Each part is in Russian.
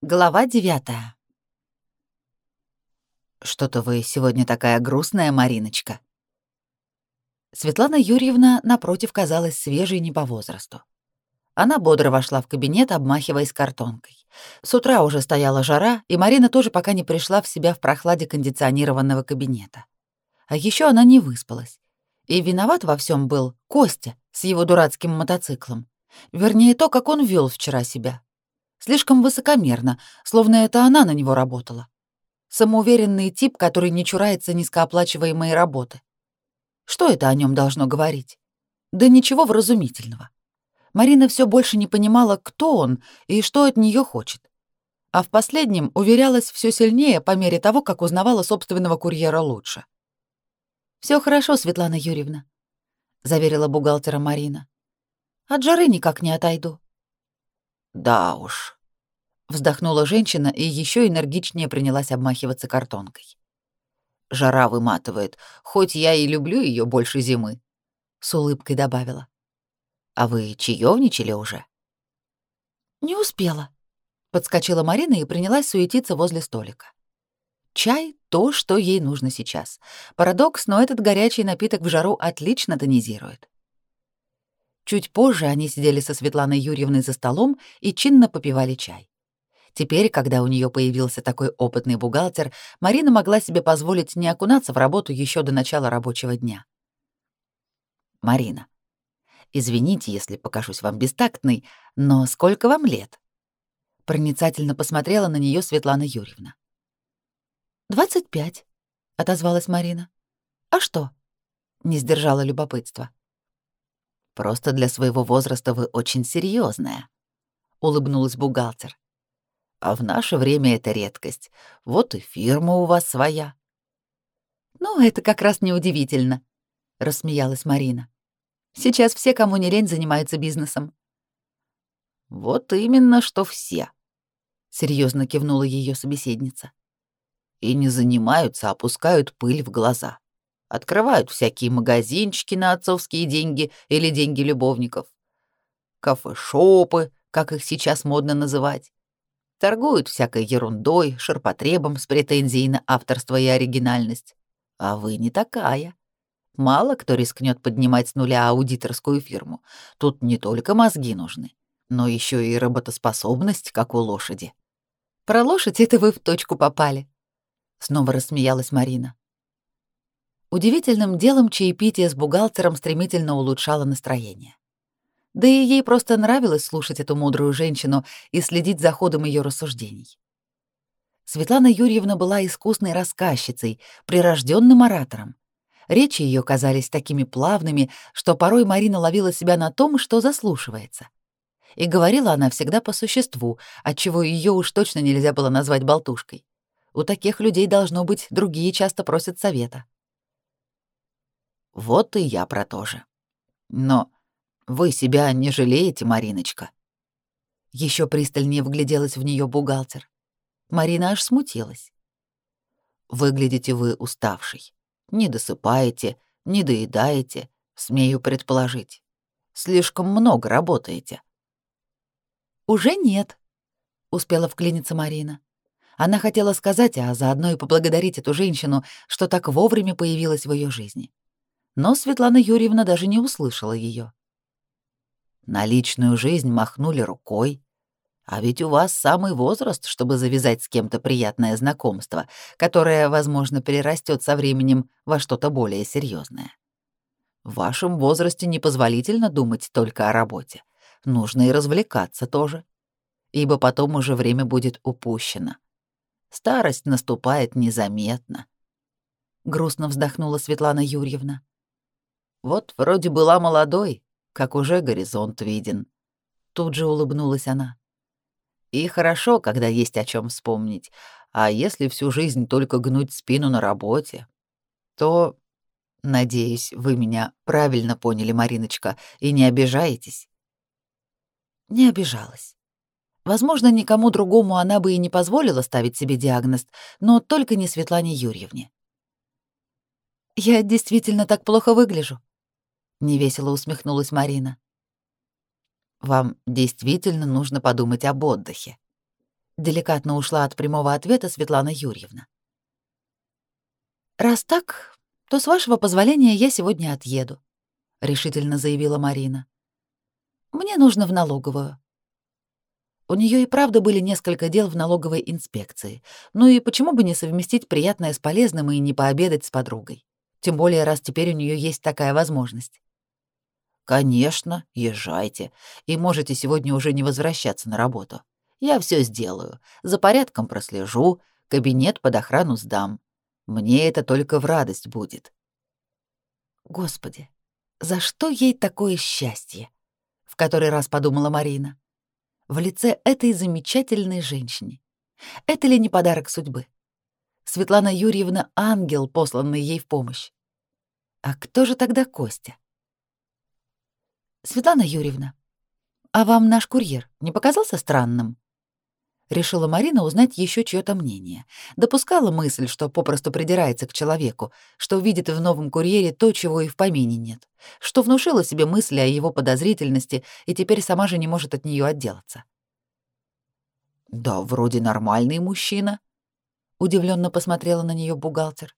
Глава девятая. «Что-то вы сегодня такая грустная, Мариночка». Светлана Юрьевна, напротив, казалась свежей не по возрасту. Она бодро вошла в кабинет, обмахиваясь картонкой. С утра уже стояла жара, и Марина тоже пока не пришла в себя в прохладе кондиционированного кабинета. А еще она не выспалась. И виноват во всем был Костя с его дурацким мотоциклом. Вернее, то, как он вел вчера себя. Слишком высокомерно, словно это она на него работала. Самоуверенный тип, который не чурается низкооплачиваемой работы. Что это о нем должно говорить? Да ничего вразумительного. Марина все больше не понимала, кто он и что от нее хочет. А в последнем уверялась все сильнее по мере того, как узнавала собственного курьера лучше. Все хорошо, Светлана Юрьевна», — заверила бухгалтера Марина. «От жары никак не отойду». «Да уж», — вздохнула женщина и еще энергичнее принялась обмахиваться картонкой. «Жара выматывает, хоть я и люблю ее больше зимы», — с улыбкой добавила. «А вы чаевничали уже?» «Не успела», — подскочила Марина и принялась суетиться возле столика. Чай — то, что ей нужно сейчас. Парадокс, но этот горячий напиток в жару отлично тонизирует. Чуть позже они сидели со Светланой Юрьевной за столом и чинно попивали чай. Теперь, когда у нее появился такой опытный бухгалтер, Марина могла себе позволить не окунаться в работу еще до начала рабочего дня. «Марина, извините, если покажусь вам бестактной, но сколько вам лет?» Проницательно посмотрела на нее Светлана Юрьевна. «Двадцать пять», — отозвалась Марина. «А что?» — не сдержала любопытства. Просто для своего возраста вы очень серьезная, улыбнулась бухгалтер. А в наше время это редкость. Вот и фирма у вас своя. Ну, это как раз неудивительно, рассмеялась Марина. Сейчас все, кому не лень, занимаются бизнесом. Вот именно, что все, серьезно кивнула ее собеседница. И не занимаются, а пускают пыль в глаза. Открывают всякие магазинчики на отцовские деньги или деньги любовников. Кафе-шопы, как их сейчас модно называть. Торгуют всякой ерундой, ширпотребом с претензией на авторство и оригинальность. А вы не такая. Мало кто рискнет поднимать с нуля аудиторскую фирму. Тут не только мозги нужны, но еще и работоспособность, как у лошади. Про лошадь это вы в точку попали. Снова рассмеялась Марина. Удивительным делом чаепитие с бухгалтером стремительно улучшало настроение. Да и ей просто нравилось слушать эту мудрую женщину и следить за ходом ее рассуждений. Светлана Юрьевна была искусной рассказчицей, прирожденным оратором. Речи ее казались такими плавными, что порой Марина ловила себя на том, что заслушивается. И говорила она всегда по существу, отчего ее уж точно нельзя было назвать болтушкой. У таких людей должно быть другие часто просят совета. Вот и я про то же. Но вы себя не жалеете, Мариночка? Еще пристальнее вгляделась в нее бухгалтер. Марина аж смутилась. Выглядите вы уставшей. Не досыпаете, не доедаете, смею предположить. Слишком много работаете. Уже нет, успела вклиниться Марина. Она хотела сказать, а заодно и поблагодарить эту женщину, что так вовремя появилась в ее жизни но Светлана Юрьевна даже не услышала ее. На личную жизнь махнули рукой. А ведь у вас самый возраст, чтобы завязать с кем-то приятное знакомство, которое, возможно, перерастет со временем во что-то более серьезное. В вашем возрасте непозволительно думать только о работе. Нужно и развлекаться тоже. Ибо потом уже время будет упущено. Старость наступает незаметно. Грустно вздохнула Светлана Юрьевна. Вот вроде была молодой, как уже горизонт виден. Тут же улыбнулась она. И хорошо, когда есть о чем вспомнить. А если всю жизнь только гнуть спину на работе, то, надеюсь, вы меня правильно поняли, Мариночка, и не обижаетесь. Не обижалась. Возможно, никому другому она бы и не позволила ставить себе диагноз, но только не Светлане Юрьевне. Я действительно так плохо выгляжу невесело усмехнулась Марина. Вам действительно нужно подумать об отдыхе. Деликатно ушла от прямого ответа Светлана Юрьевна. Раз так, то с вашего позволения я сегодня отъеду, решительно заявила Марина. Мне нужно в налоговую. У нее и правда были несколько дел в налоговой инспекции. Ну и почему бы не совместить приятное с полезным и не пообедать с подругой? Тем более, раз теперь у нее есть такая возможность. Конечно, езжайте. И можете сегодня уже не возвращаться на работу. Я все сделаю. За порядком прослежу, кабинет под охрану сдам. Мне это только в радость будет. Господи, за что ей такое счастье? В который раз подумала Марина в лице этой замечательной женщины. Это ли не подарок судьбы? Светлана Юрьевна — ангел, посланный ей в помощь. А кто же тогда Костя? Светлана Юрьевна, а вам наш курьер не показался странным? Решила Марина узнать еще чьё-то мнение. Допускала мысль, что попросту придирается к человеку, что видит в новом курьере то, чего и в помине нет, что внушила себе мысли о его подозрительности и теперь сама же не может от нее отделаться. «Да, вроде нормальный мужчина», — удивленно посмотрела на нее бухгалтер.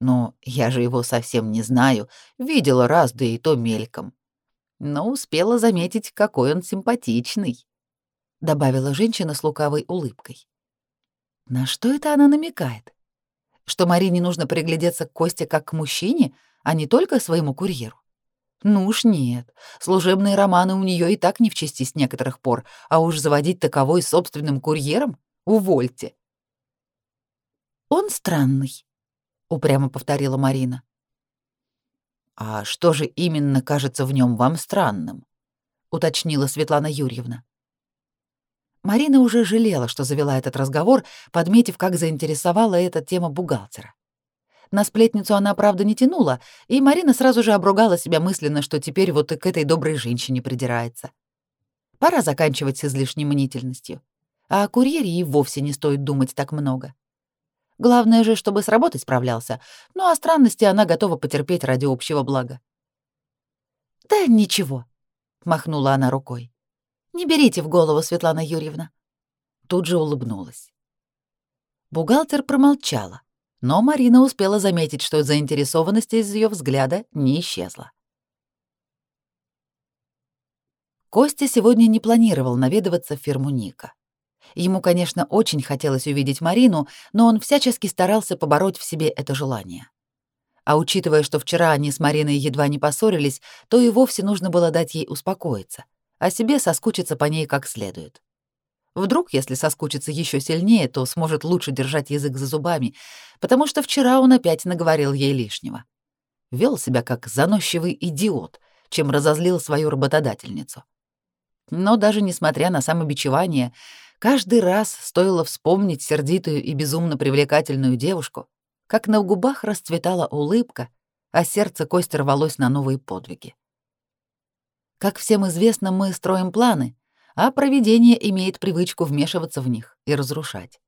«Но я же его совсем не знаю, видела раз, да и то мельком. Но успела заметить, какой он симпатичный» добавила женщина с лукавой улыбкой. На что это она намекает? Что Марине нужно приглядеться к Косте как к мужчине, а не только своему курьеру? Ну уж нет. Служебные романы у нее и так не в чести с некоторых пор, а уж заводить таковой собственным курьером увольте. Он странный, упрямо повторила Марина. А что же именно кажется в нем вам странным? уточнила Светлана Юрьевна. Марина уже жалела, что завела этот разговор, подметив, как заинтересовала эта тема бухгалтера. На сплетницу она, правда, не тянула, и Марина сразу же обругала себя мысленно, что теперь вот и к этой доброй женщине придирается. Пора заканчивать с излишней мнительностью. А о курьере и вовсе не стоит думать так много. Главное же, чтобы с работой справлялся, ну а странности она готова потерпеть ради общего блага. «Да ничего», — махнула она рукой. Не берите в голову, Светлана Юрьевна. Тут же улыбнулась. Бухгалтер промолчала, но Марина успела заметить, что заинтересованность из ее взгляда не исчезла. Костя сегодня не планировал наведываться в фирму Ника. Ему, конечно, очень хотелось увидеть Марину, но он всячески старался побороть в себе это желание. А учитывая, что вчера они с Мариной едва не поссорились, то и вовсе нужно было дать ей успокоиться — а себе соскучиться по ней как следует. Вдруг, если соскучится еще сильнее, то сможет лучше держать язык за зубами, потому что вчера он опять наговорил ей лишнего. Вел себя как заносчивый идиот, чем разозлил свою работодательницу. Но даже несмотря на самобичевание, каждый раз стоило вспомнить сердитую и безумно привлекательную девушку, как на губах расцветала улыбка, а сердце Кости рвалось на новые подвиги. Как всем известно, мы строим планы, а провидение имеет привычку вмешиваться в них и разрушать.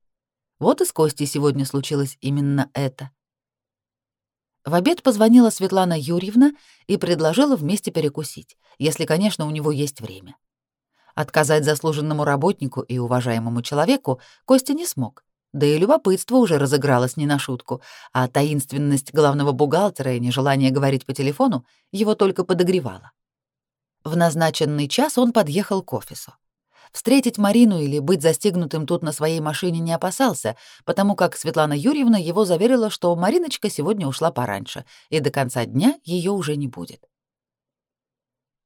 Вот и с Костей сегодня случилось именно это. В обед позвонила Светлана Юрьевна и предложила вместе перекусить, если, конечно, у него есть время. Отказать заслуженному работнику и уважаемому человеку Костя не смог, да и любопытство уже разыгралось не на шутку, а таинственность главного бухгалтера и нежелание говорить по телефону его только подогревало. В назначенный час он подъехал к офису. Встретить Марину или быть застигнутым тут на своей машине не опасался, потому как Светлана Юрьевна его заверила, что Мариночка сегодня ушла пораньше, и до конца дня ее уже не будет.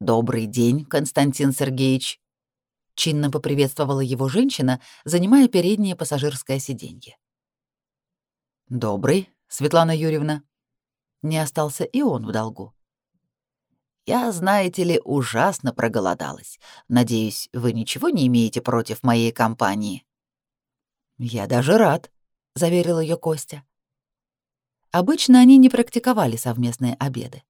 «Добрый день, Константин Сергеевич», — чинно поприветствовала его женщина, занимая переднее пассажирское сиденье. «Добрый, Светлана Юрьевна». Не остался и он в долгу. Я, знаете ли, ужасно проголодалась. Надеюсь, вы ничего не имеете против моей компании. Я даже рад, заверил ее Костя. Обычно они не практиковали совместные обеды.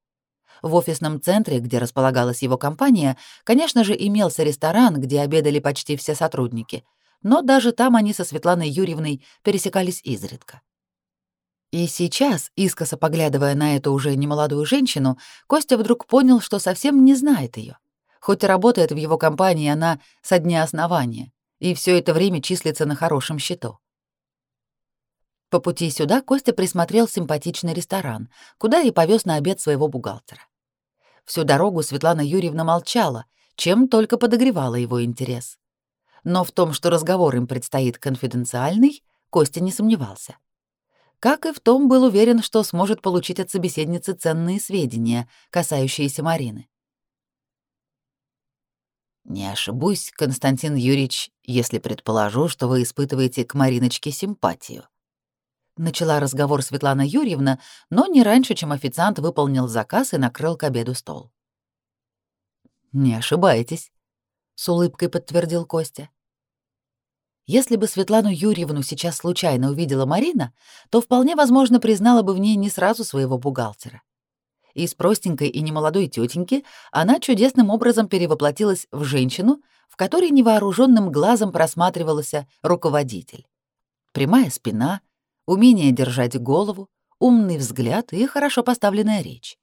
В офисном центре, где располагалась его компания, конечно же, имелся ресторан, где обедали почти все сотрудники, но даже там они со Светланой Юрьевной пересекались изредка. И сейчас, искоса поглядывая на эту уже немолодую женщину, Костя вдруг понял, что совсем не знает ее. Хоть и работает в его компании она со дня основания, и все это время числится на хорошем счету. По пути сюда Костя присмотрел симпатичный ресторан, куда и повез на обед своего бухгалтера. Всю дорогу Светлана Юрьевна молчала, чем только подогревала его интерес. Но в том, что разговор им предстоит конфиденциальный, Костя не сомневался. Как и в том был уверен, что сможет получить от собеседницы ценные сведения, касающиеся Марины. «Не ошибусь, Константин Юрьевич, если предположу, что вы испытываете к Мариночке симпатию». Начала разговор Светлана Юрьевна, но не раньше, чем официант выполнил заказ и накрыл к обеду стол. «Не ошибаетесь», — с улыбкой подтвердил Костя. Если бы Светлану Юрьевну сейчас случайно увидела Марина, то вполне возможно признала бы в ней не сразу своего бухгалтера. Из простенькой и немолодой тетеньки она чудесным образом перевоплотилась в женщину, в которой невооруженным глазом просматривался руководитель. Прямая спина, умение держать голову, умный взгляд и хорошо поставленная речь.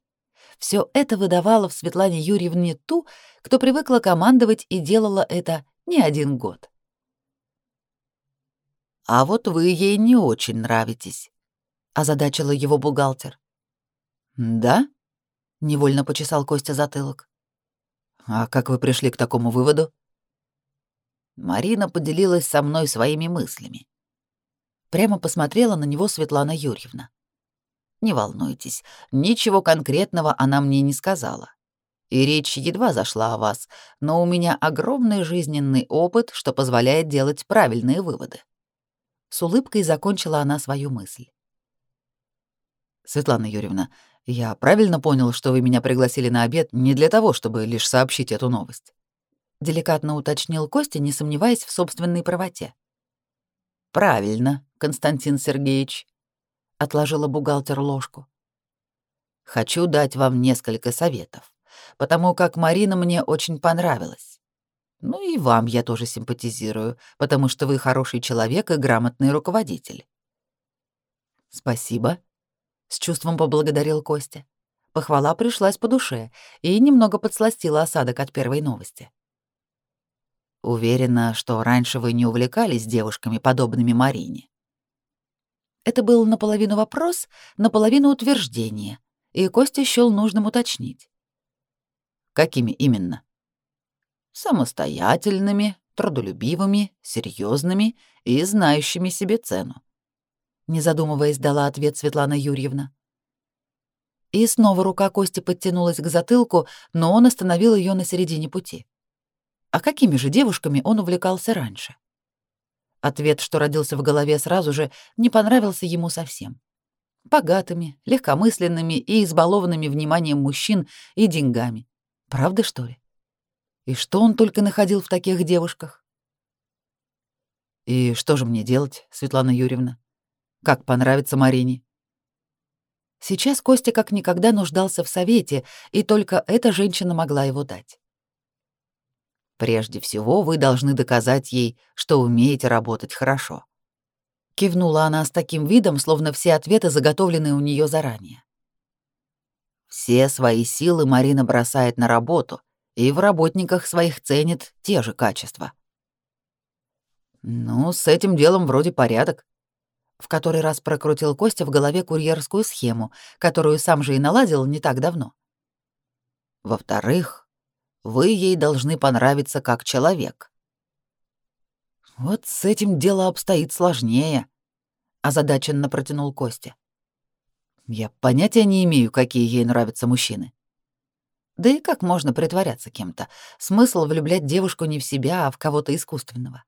Все это выдавало в Светлане Юрьевне ту, кто привыкла командовать и делала это не один год. «А вот вы ей не очень нравитесь», — озадачила его бухгалтер. «Да?» — невольно почесал Костя затылок. «А как вы пришли к такому выводу?» Марина поделилась со мной своими мыслями. Прямо посмотрела на него Светлана Юрьевна. «Не волнуйтесь, ничего конкретного она мне не сказала. И речь едва зашла о вас, но у меня огромный жизненный опыт, что позволяет делать правильные выводы. С улыбкой закончила она свою мысль. «Светлана Юрьевна, я правильно понял, что вы меня пригласили на обед не для того, чтобы лишь сообщить эту новость?» Деликатно уточнил Костя, не сомневаясь в собственной правоте. «Правильно, Константин Сергеевич», — отложила бухгалтер ложку. «Хочу дать вам несколько советов, потому как Марина мне очень понравилась. Ну и вам я тоже симпатизирую, потому что вы хороший человек и грамотный руководитель. Спасибо, с чувством поблагодарил Костя. Похвала пришлась по душе и немного подсластила осадок от первой новости. Уверена, что раньше вы не увлекались девушками, подобными Марине. Это был наполовину вопрос, наполовину утверждение, и Костя счёл нужным уточнить. Какими именно? самостоятельными, трудолюбивыми, серьезными и знающими себе цену. Не задумываясь, дала ответ Светлана Юрьевна. И снова рука Кости подтянулась к затылку, но он остановил ее на середине пути. А какими же девушками он увлекался раньше? Ответ, что родился в голове сразу же, не понравился ему совсем. Богатыми, легкомысленными и избалованными вниманием мужчин и деньгами. Правда, что ли? И что он только находил в таких девушках? И что же мне делать, Светлана Юрьевна? Как понравится Марине? Сейчас Костя как никогда нуждался в совете, и только эта женщина могла его дать. Прежде всего, вы должны доказать ей, что умеете работать хорошо. Кивнула она с таким видом, словно все ответы заготовлены у нее заранее. Все свои силы Марина бросает на работу, и в работниках своих ценит те же качества. Ну, с этим делом вроде порядок. В который раз прокрутил Костя в голове курьерскую схему, которую сам же и наладил не так давно. Во-вторых, вы ей должны понравиться как человек. Вот с этим дело обстоит сложнее, озадаченно протянул Костя. Я понятия не имею, какие ей нравятся мужчины. Да и как можно притворяться кем-то? Смысл влюблять девушку не в себя, а в кого-то искусственного.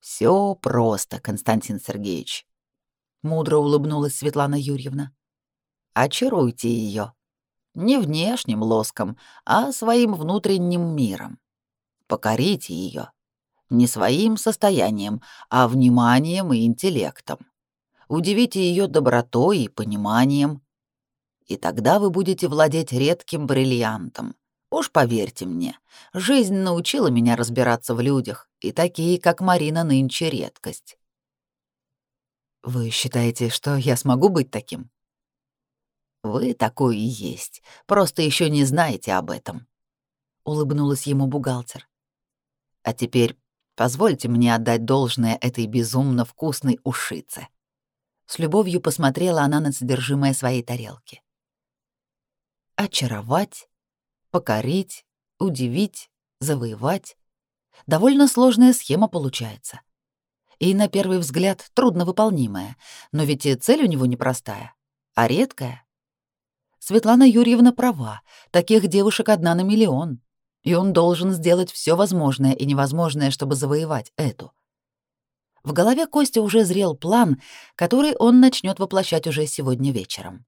Все просто, Константин Сергеевич. Мудро улыбнулась Светлана Юрьевна. Очаруйте ее. Не внешним лоском, а своим внутренним миром. Покорите ее. Не своим состоянием, а вниманием и интеллектом. Удивите ее добротой и пониманием, и тогда вы будете владеть редким бриллиантом. Уж поверьте мне, жизнь научила меня разбираться в людях, и такие, как Марина, нынче редкость. Вы считаете, что я смогу быть таким? Вы такой и есть, просто еще не знаете об этом. Улыбнулась ему бухгалтер. А теперь Позвольте мне отдать должное этой безумно вкусной ушице. С любовью посмотрела она на содержимое своей тарелки. Очаровать, покорить, удивить, завоевать. Довольно сложная схема получается. И на первый взгляд трудновыполнимая, но ведь и цель у него непростая, а редкая. Светлана Юрьевна права, таких девушек одна на миллион, и он должен сделать все возможное и невозможное, чтобы завоевать эту. В голове Кости уже зрел план, который он начнет воплощать уже сегодня вечером.